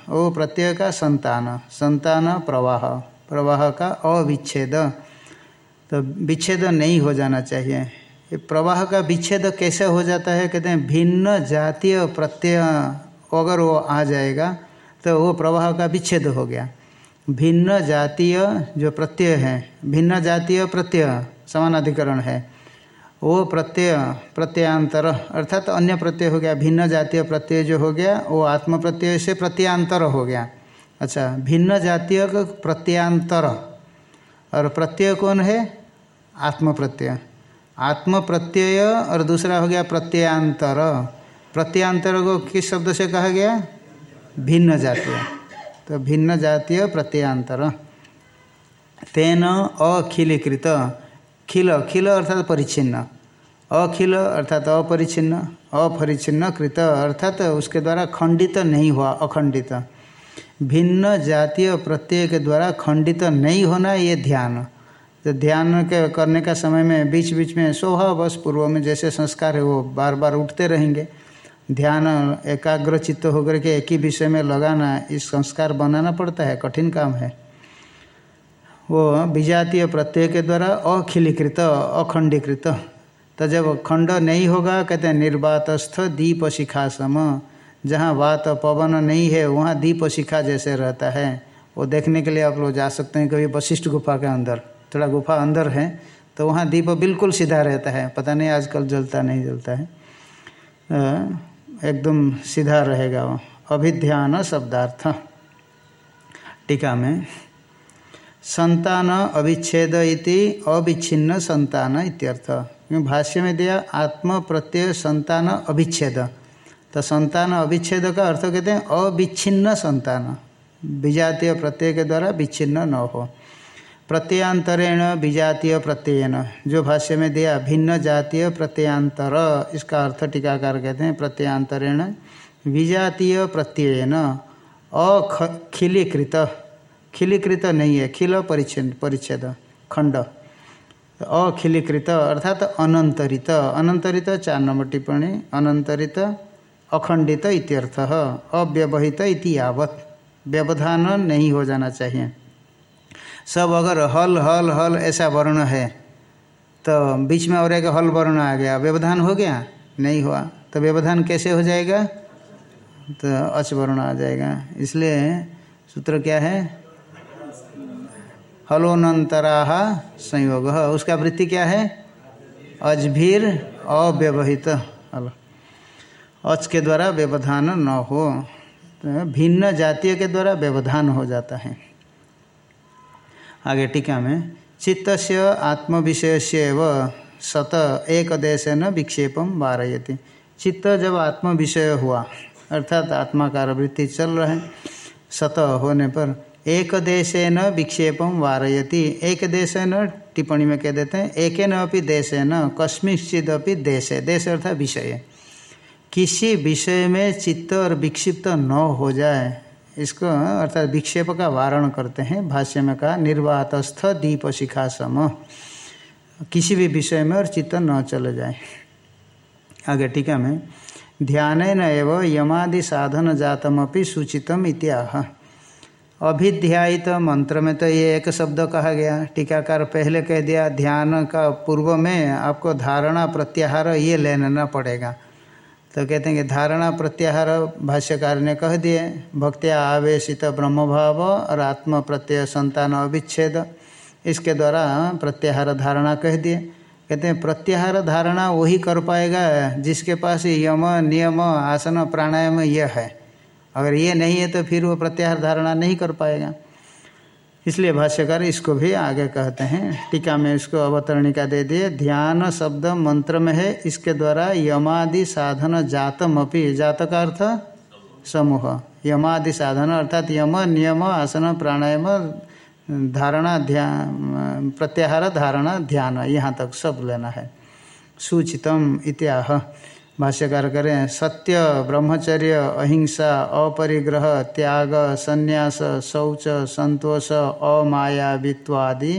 वो प्रत्यय का संतान। संतान प्रवाह। प्रवाह का अविच्छेद। तो विच्छेद नहीं हो जाना चाहिए। प्रवाह का विच्छेद कैसे हो जाता है? कहते हैं, भिन्न जातीय प्रत्यय अगर वो आ जाएगा तो वो प्रवाह का विच्छेद हो गया। भिन्न जातीय जो प्रत्यय है, भिन्न जातीय प्रत्यय, समानाधिकरण है, वो प्रत्यय, प्रत्ययांतर, अर्थात तो अन्य प्रत्यय हो गया, भिन्न जातीय प्रत्यय जो हो गया, वो आत्म प्रत्यय से प्रत्यांतर हो गया। अच्छा भिन्न जातीय प्रत्यांतर और प्रत्यय कौन है? आत्म प्रत्यय आत्म प्रत्यय और दूसरा हो गया प्रत्ययांतर। प्रत्ययांतर को किस शब्द से कहा गया? भिन्न जातीय। तो भिन्न जातीय प्रत्ययांतर। तेन अखिलीकृत। खिल खिल अर्थात परिच्छिन्न। अखिल अर्थात अपरिच्छिन्न। अपरिच्छिन्न कृत अर्थात उसके द्वारा खंडित नहीं हुआ, अखंडित। भिन्न जातीय प्रत्यय के द्वारा खंडित नहीं होना, ये ध्यान। तो ध्यान के करने का समय में बीच बीच में स्वभावश पूर्व में जैसे संस्कार है वो बार बार उठते रहेंगे। ध्यान, एकाग्र चित्त होकर के एक ही विषय में लगाना, इस संस्कार बनाना पड़ता है, कठिन काम है। वो विजातीय प्रत्यय के द्वारा अखिलीकृत, अखंडीकृत। तो जब खंड नहीं होगा, कहते हैं, निर्वातस्थ दीप शिखा सम जहाँ वात पवन नहीं है, वहाँ दीप शिखा जैसे रहता है। वो देखने के लिए आप लोग जा सकते हैं कभी वशिष्ठ गुफा के अंदर। थोड़ा गुफा अंदर है तो वहाँ दीप बिल्कुल सीधा रहता है। पता नहीं आजकल जलता नहीं जलता है। एकदम सीधा रहेगा वो। अभिध्यान शब्दार्थ। टीका में, संतान अविच्छेद इति अविच्छिन्न संतान इत्यर्थ। क्योंकि भाष्य में दिया, आत्म प्रत्यय संतान अविच्छेद। तो संतान अविच्छेद का अर्थ कहते हैं अविच्छिन्न संतान। विजातीय प्रत्यय के द्वारा विच्छिन्न न हो। प्रत्ययांतरेण विजातीय प्रत्ययन। जो भाष्य में दिया, भिन्न जातीय प्रत्ययांतर। इसका अर्थ टीकाकार कहते हैं, प्रत्ययांतरेण विजातीय प्रत्ययन। अखिलीकृत खिलीकृत नहीं है, खिल परिच्छेद परिच्छेद, खंड। अखिलीकृत अर्थात अनंतरित। अनंतरित चार नंबर टिप्पणी, अनंतरित, अखंडित इत्यर्थ। अव्यवहित इति यावत। व्यवधान नहीं हो जाना चाहिए। सब अगर हल हल हल ऐसा वर्ण है तो बीच में और एक हल वर्ण आ गया। व्यवधान हो गया? नहीं हुआ। तो व्यवधान कैसे हो जाएगा? तो अच वर्ण आ जाएगा। इसलिए सूत्र क्या है? हलोनंतरा संयोग। उसका वृत्ति क्या है? अजभीर अव्यवहित। हल। अच के द्वारा व्यवधान न हो। तो भिन्न जातीय के द्वारा व्यवधान हो जाता है। आगे टीका में चित्त से आत्म विषय से सत एक देश न विक्षेपम वारयति। चित्त जब आत्म विषय हुआ, अर्थात आत्मा का वृत्ति चल रहे सत होने पर एक देश न विक्षेपम वारयति। एक देश न टिप्पणी में कह देते हैं एक न अपनी देश न कस्मिश्चित देश। देश अर्थात विषय। किसी विषय में चित्त और विक्षिप्त न हो जाए इसको, अर्थात विक्षेप का वारण करते हैं, भाष्य में कहा, निर्वातस्थ दीप शिखा सम किसी भी विषय में और चित्त न चले जाए। आगे टीका में ध्यान न एवं यमादि साधन जातमपि सूचितम इत्याह। अभिध्यायित मंत्र में तो ये एक शब्द कहा गया। टीकाकार पहले कह दिया, ध्यान का पूर्व में आपको धारणा प्रत्याहार ये लेना पड़ेगा। तो कहते हैं कि धारणा प्रत्याहार भाष्यकार ने कह दिए, भक्तिया आवेशित ब्रह्म भाव और आत्म प्रत्यय संतान अविच्छेद। इसके द्वारा प्रत्याहार धारणा कह दिए। कहते हैं, प्रत्याहार धारणा वही कर पाएगा जिसके पास यम, नियम, आसन, प्राणायाम यह है। अगर ये नहीं है तो फिर वो प्रत्याहार धारणा नहीं कर पाएगा। इसलिए भाष्यकार इसको भी आगे कहते हैं। टीका में इसको अवतरणिका दे दिए। ध्यान शब्द मंत्र में है। इसके द्वारा यमादि साधन जातम अपी। जात का अर्थ? समूह। यमादि साधन अर्थात यम, नियम, आसन, प्राणायाम, धारणा, ध्यान, प्रत्याहार, धारणा, ध्यान। यहाँ तक सब लेना है। सूचितम इत्याह। भाष्यकार करें, सत्य, ब्रह्मचर्य, अहिंसा, अपरिग्रह, त्याग, संन्यास, शौच, संतोष अमायावित्वादि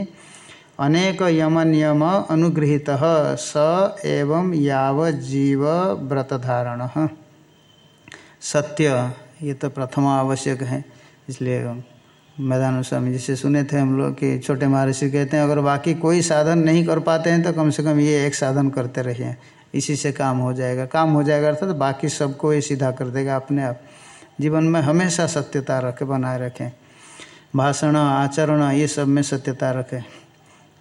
अनेक यम नियम अनुगृहित, स एवं याव जीव व्रतधारण। सत्य, ये तो प्रथम आवश्यक है, इसलिए मैदान स्वामी जी से सुने थे हम लोग कि छोटे महर्षि कहते हैं, अगर बाकी कोई साधन नहीं कर पाते हैं तो कम से कम ये एक साधन करते रहिए। इसी से काम हो जाएगा। काम हो जाएगा अर्थात तो बाकी सबको ये सीधा कर देगा अपने आप। जीवन में हमेशा सत्यता रखे, बनाए रखें। भाषण, आचरण, ये सब में सत्यता रखें।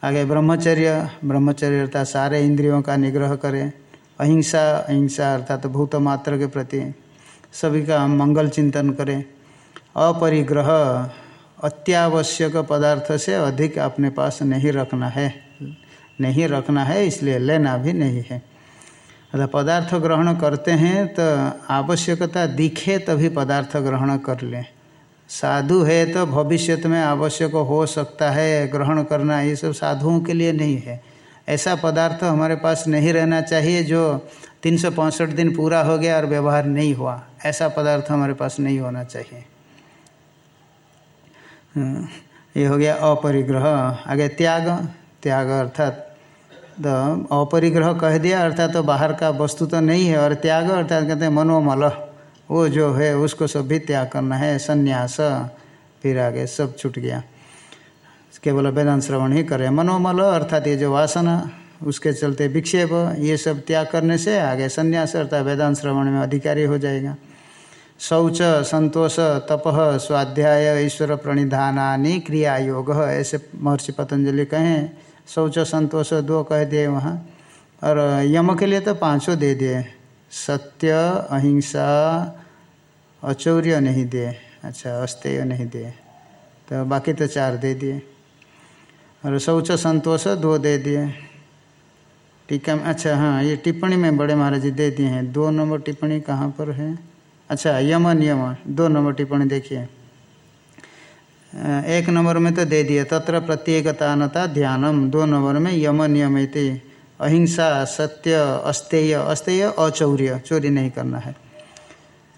आगे ब्रह्मचर्य ब्रह्मचर्य अर्थात सारे इंद्रियों का निग्रह करें। अहिंसा अहिंसा अर्थात तो भूत मात्र के प्रति सभी का मंगल चिंतन करें। अपरिग्रह, अत्यावश्यक पदार्थ से अधिक अपने पास नहीं रखना है। नहीं रखना है, इसलिए लेना भी नहीं है। अर्थात पदार्थ ग्रहण करते हैं तो आवश्यकता दिखे तभी पदार्थ ग्रहण कर लें। साधु है तो भविष्य में आवश्यक हो सकता है ग्रहण करना ये सब साधुओं के लिए नहीं है। ऐसा पदार्थ हमारे पास नहीं रहना चाहिए जो तीन सौ पैंसठ दिन पूरा हो गया और व्यवहार नहीं हुआ। ऐसा पदार्थ हमारे पास नहीं होना चाहिए। हाँ, ये हो गया अपरिग्रह। आगे त्याग। त्याग अर्थात तो अपरिग्रह कह दिया, अर्थात तो बाहर का वस्तु तो नहीं है, और त्याग, अर्थात कहते हैं मनोमल। वो जो है, उसको सब भी त्याग करना है, संन्यास। फिर आगे सब छूट गया। केवल वेदांत श्रवण ही करें। मनोमल, अर्थात ये जो वासना, उसके चलते विक्षेप, ये सब त्याग करने से आगे संन्यास, अर्थात वेदांत श्रवण में अधिकारी हो जाएगा। शौच, संतोष तपह स्वाध्याय, ईश्वर प्रणिधानी क्रिया योग ऐसे महर्षि पतंजलि कहें शौच संतोष दो कह दिए वहाँ। और यम के लिए तो पाँचों दे दिए। सत्य, अहिंसा, अचौर्य नहीं दिए। अच्छा अस्तेय नहीं दिए। तो बाकी तो चार दे दिए। और शौच संतोष दो दे दिए। टीका अच्छा हाँ ये टिप्पणी में बड़े महाराज जी दे दिए हैं। दो नंबर टिप्पणी कहाँ पर है? अच्छा यम नियम, दो नंबर टिप्पणी देखिए। एक नंबर में तो दे दिए तत्र प्रत्येकतानता ध्यानम। दो नंबर में यम नियमित, अहिंसा, सत्य, अस्तेय अस्तेय, अचौर्य, चोरी नहीं करना है।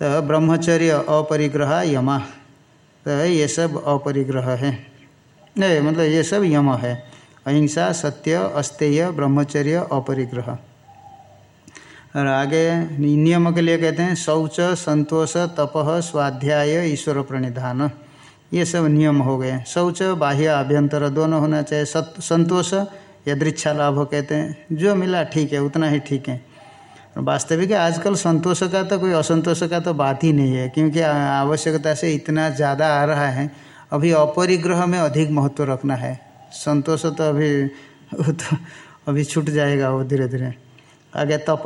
तो ब्रह्मचर्य, अपरिग्रह, यमा। तो ये सब अपरिग्रह है। नहीं मतलब ये सब यम है। अहिंसा, सत्य, अस्तेय, ब्रह्मचर्य, अपरिग्रह। और आगे नियम के लिए कहते हैं, शौच, संतोष, तप, स्वाध्याय, ईश्वर प्रणिधान। ये सब नियम हो गए। शौच, बाह्य आभ्यंतर दोनों होना चाहिए। सत, संतोष या दृक्षा लाभ कहते हैं। जो मिला ठीक है, उतना ही ठीक है। वास्तविक आजकल संतोष का तो कोई असंतोष का तो बात ही नहीं है, क्योंकि आवश्यकता से इतना ज़्यादा आ रहा है। अभी अपरिग्रह में अधिक महत्व रखना है। संतोष तो अभी तो अभी छूट जाएगा वो धीरे धीरे आगे तप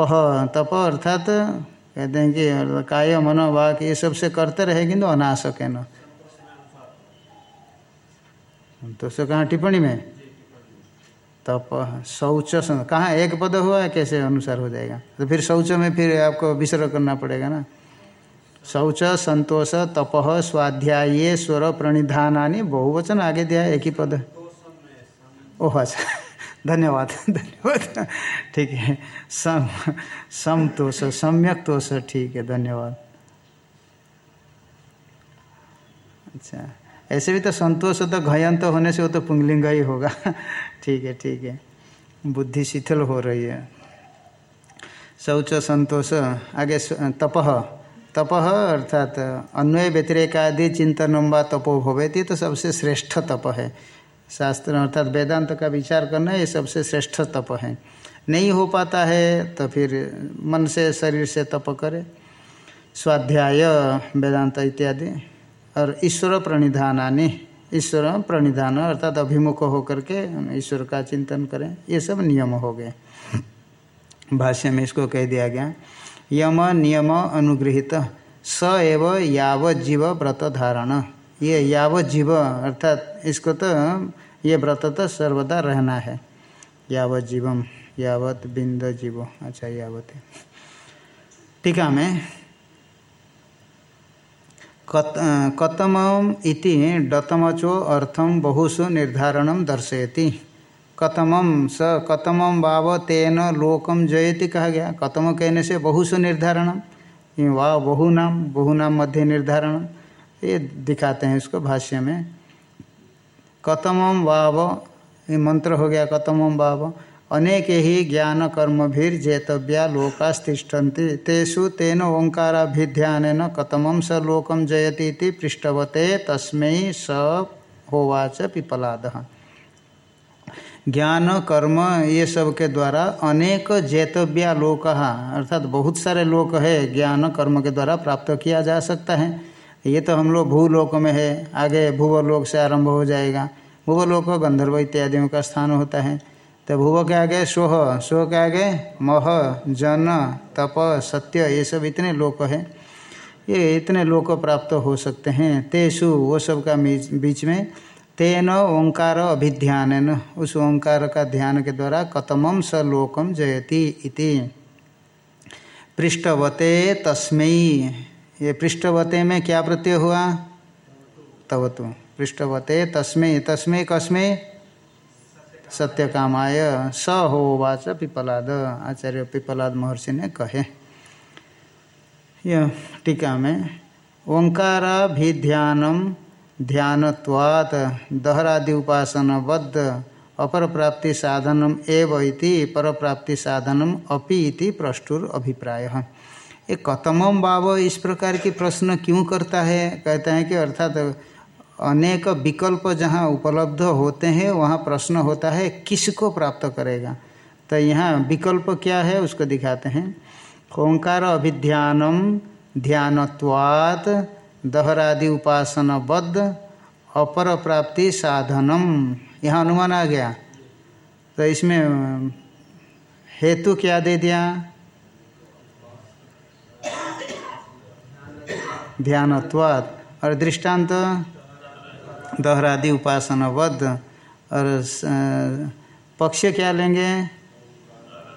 तप अर्थात कहते हैं कि काय मन वाक ये सबसे करते रहे किंतु अनाशक है न। तो से कहाँ टिप्पणी में? तप, शौच, कहाँ एक पद हुआ है, कैसे अनुसार हो जाएगा? तो फिर शौच में फिर आपको विसर्ग करना पड़ेगा ना? शौच, संतोष, तप, स्वाध्याय, स्वर प्रणिधानी बहुवचन आगे दिया एक ही पद। ओह अच्छा। धन्यवाद धन्यवाद। ठीक है। सम समतोष सम्यक तोष ठीक है, धन्यवाद। अच्छा। ऐसे भी तो संतोष तो घयंत तो होने से वो तो पुंगलिंग ही होगा। (laughs) ठीक है ठीक है। बुद्धि शिथिल हो रही है। शौच संतोष, आगे तपह तपह अर्थात अन्वय व्यतिरेक आदि चिंतन व तपो भवेती तो सबसे श्रेष्ठ तप है। शास्त्र अर्थात वेदांत का विचार करना ये सबसे श्रेष्ठ तप है। नहीं हो पाता है तो फिर मन से, शरीर से तप करे। स्वाध्याय, वेदांत इत्यादि। और ईश्वर प्रणिधानानि ईश्वर प्रणिधान अर्थात अभिमुख होकर के ईश्वर का चिंतन करें। ये सब नियम हो गए। भाष्य में इसको कह दिया गया, यम नियम अनुगृहित, स एव याव जीव व्रत धारण। ये याव जीव अर्थात इसको तो ये व्रत तो सर्वदा रहना है। यावत जीवम यावत बिंद जीव। अच्छा यावत। टीका में कत कतम इति डतमचो अर्थम बहुसु निर्धारण दर्शयति। कतमम स कतमम वाव तेन लोकम जयति कहा गया? कतम कहने से बहुसु निर्धारण। वाह बहुनाम बहुनाम मध्य निर्धारण। ये दिखाते हैं इसको भाष्य में। कतमम वाव, ये मंत्र हो गया कतमम वाव। अनेक ही ज्ञान कर्म भी जेतव्या लोकास्तिष्ठन्ति। तेषु तेन ओंकाराभिध्यान कतमं स लोकम जयती पृष्ठवते तस्मै स होवाच पिपलाद। ज्ञान कर्म ये सब के द्वारा अनेक जेतव्या लोक, अर्थात बहुत सारे लोक है ज्ञान कर्म के द्वारा प्राप्त किया जा सकता है। ये तो हम लोग भूलोक में है, आगे भूवलोक से आरंभ हो जाएगा। भूवलोक, गंधर्व इत्यादियों का स्थान होता है। तो भूव के आगे सोह। सोह के आगे मह, जन, तप, सत्य, ये सब इतने लोक है। ये इतने लोक प्राप्त हो सकते हैं। तेसु वो सब का बीच में। तेन, ओंकार अभिध्यान उस ओंकार का ध्यान के द्वारा कतमम स लोकम जयति इति। पृष्ठवते तस्मयी ये पृष्ठवते में क्या प्रत्यय हुआ? तवतु पृष्ठवते तस्मय तस्मय कस्मय सत्य कामाय स हो वाच पिपलाद। आचार्य पिपलाद महर्षि ने कहे। यह टीका में, ओंकाराभिध्यानम ध्यानत्वात् दहरादि उपासनबद्ध अपर प्राप्ति साधनम एव पर प्राप्ति साधनम अपि प्रष्टुर अभिप्राय। ये कतमम बाब इस प्रकार की प्रश्न क्यों करता है? कहते हैं कि अर्थात अनेक विकल्प जहाँ उपलब्ध होते हैं, वहाँ प्रश्न होता है, किसको प्राप्त करेगा? तो यहाँ विकल्प क्या है, उसको दिखाते हैं। ओंकार अभिध्यानम, ध्यानत्वात्, दहरादि उपासनाबद्ध, अपर प्राप्ति साधनम। यहाँ अनुमान आ गया। तो इसमें, हेतु क्या दे दिया? ध्यानत्वात्। और दृष्टांत? दहरादि उपासनाबद्ध और पक्ष क्या लेंगे?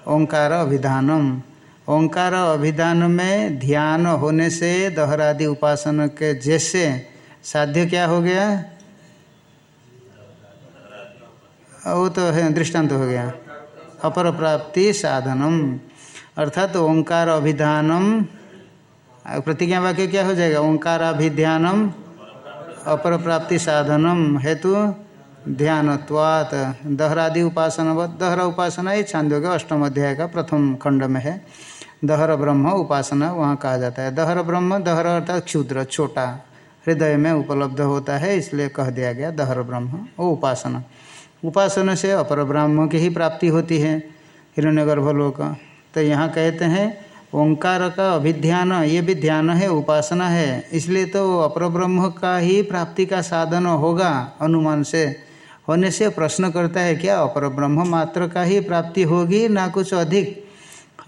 ओंकार अभिधानम। ओंकार अभिधान में ध्यान होने से दहरादि उपासना के जैसे साध्य क्या हो गया? वो तो है, दृष्टांत हो गया। अपर प्राप्ति साधनम। अर्थात तो ओंकार अभिधानम। प्रतिज्ञा वाक्य क्या हो जाएगा? ओंकार अभिध्यानम अपर प्राप्ति साधनम हेतु ध्यानत्वात। दहरादि उपासना दहरा उपासना ये छांदोग्य अष्टम अध्याय का प्रथम खंड में है। दहर ब्रह्म उपासना वहाँ कहा जाता है। दहर ब्रह्म, दहर अर्थात क्षुद्र, छोटा, हृदय में उपलब्ध होता है, इसलिए कह दिया गया दहर ब्रह्म वो उपासना। उपासना से अपर ब्रह्म की ही प्राप्ति होती है हिरण्य गर्भलोक तो यहाँ कहते हैं ओंकार का अभिध्यान, ये भी ध्यान है, उपासना है। इसलिए तो अपर ब्रह्म का ही प्राप्ति का साधन होगा अनुमान से। होने से प्रश्न करता है, क्या अपर ब्रह्म मात्र का ही प्राप्ति होगी ना कुछ अधिक?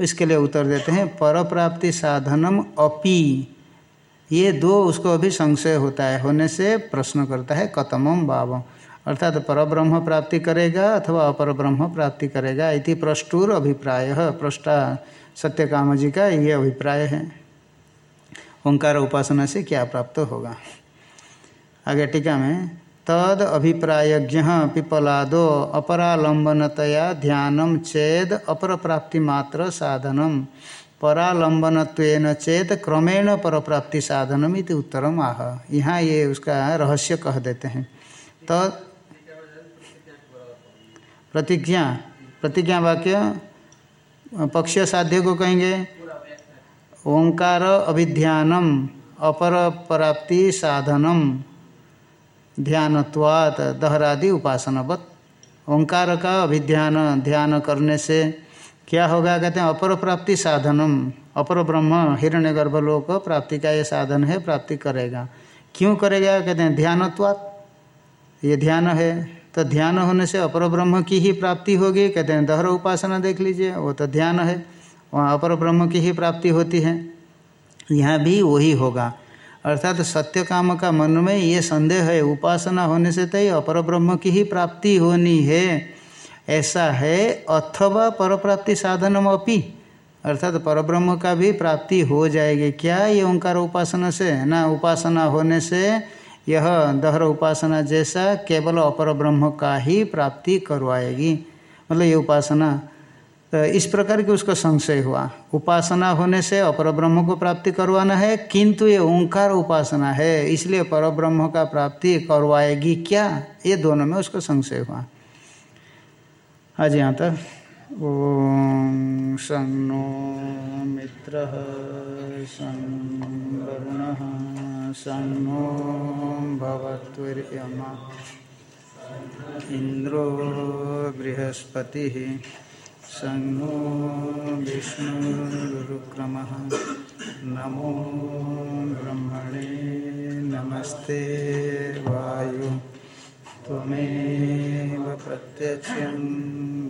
इसके लिए उत्तर देते हैं पर प्राप्ति साधनम अपि। ये दो, उसको अभी संशय होता है। होने से प्रश्न करता है कतमम भाव। अर्थात पर ब्रह्म प्राप्ति करेगा अथवा अपर ब्रह्म प्राप्ति करेगा, इति प्रष्टुर अभिप्राय, प्रष्टा। सत्य काम जी का ये अभिप्राय है। ओंकार उपासना से क्या प्राप्त होगा? आगे टीका में, तद अभिप्रायज्ञ पिपलादो अपरालंबनतया ध्यानम चेद अपर प्राप्ति मात्र साधनम। परालंबन चेत क्रमेण पर प्राप्ति साधनम इति उत्तरम आह। यहाँ ये उसका रहस्य कह देते हैं। तो प्रतिज्ञा प्रतिज्ञा वाक्य पक्ष साध्य को कहेंगे। ओंकार अभिध्यानम, अपर प्राप्ति साधनम, ध्यानत्वात दहरादि उपासनावत। ओंकार का अभिध्यान, ध्यान करने से क्या होगा? कहते हैं, अपर प्राप्ति साधनम, अपर ब्रह्म हिरण्य गर्भलोक प्राप्ति का ये साधन है, प्राप्ति करेगा। क्यों करेगा? कहते हैं, ध्यानत्वात। ये ध्यान है तो ध्यान होने से अपर ब्रह्म की ही प्राप्ति होगी। कहते हैं, दहर उपासना देख लीजिए, वो तो ध्यान है, वहाँ अपर ब्रह्म की ही प्राप्ति होती है। यहाँ भी वही होगा। अर्थात तो सत्य काम का मन में ये संदेह है, उपासना होने से तो ही अपर ब्रह्म की ही प्राप्ति होनी है। ऐसा है, अथवा पर प्राप्ति साधनम अपी। अर्थात तो परब्रह्म का भी प्राप्ति हो जाएगी। क्या ये ओंकार उपासना से, ना उपासना होने से यह दहर उपासना जैसा केवल अपर ब्रह्म का ही प्राप्ति करवाएगी। मतलब ये उपासना तो इस प्रकार की उसका संशय हुआ। उपासना होने से अपर ब्रह्म को प्राप्ति करवाना है, किंतु ये ओंकार उपासना है, इसलिए पर ब्रह्म का प्राप्ति करवाएगी क्या? ये दोनों में उसका संशय हुआ। आज यहाँ तक ओम सं नो मित्र सं वरुण सं नो भवत्वीर्यमा। इंद्रो बृहस्पति सं नमो ब्रह्मणे नमस्ते वायु। त्वमेव प्रत्यक्षं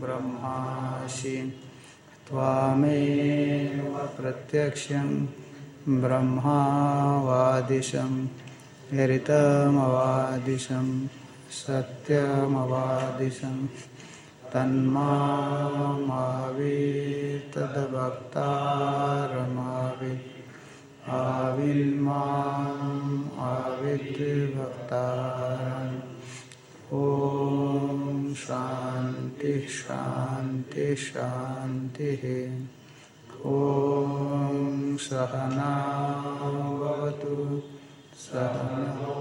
ब्रह्मासि त्वामेव प्रत्यक्षं ब्रह्मावादिशं हरितमवादिशं सत्यमवादिशं तन्मामावि आविन्माम् आविद्भक्तारम् ओम शांति शांति शांति ओम सहनावतु सहनौ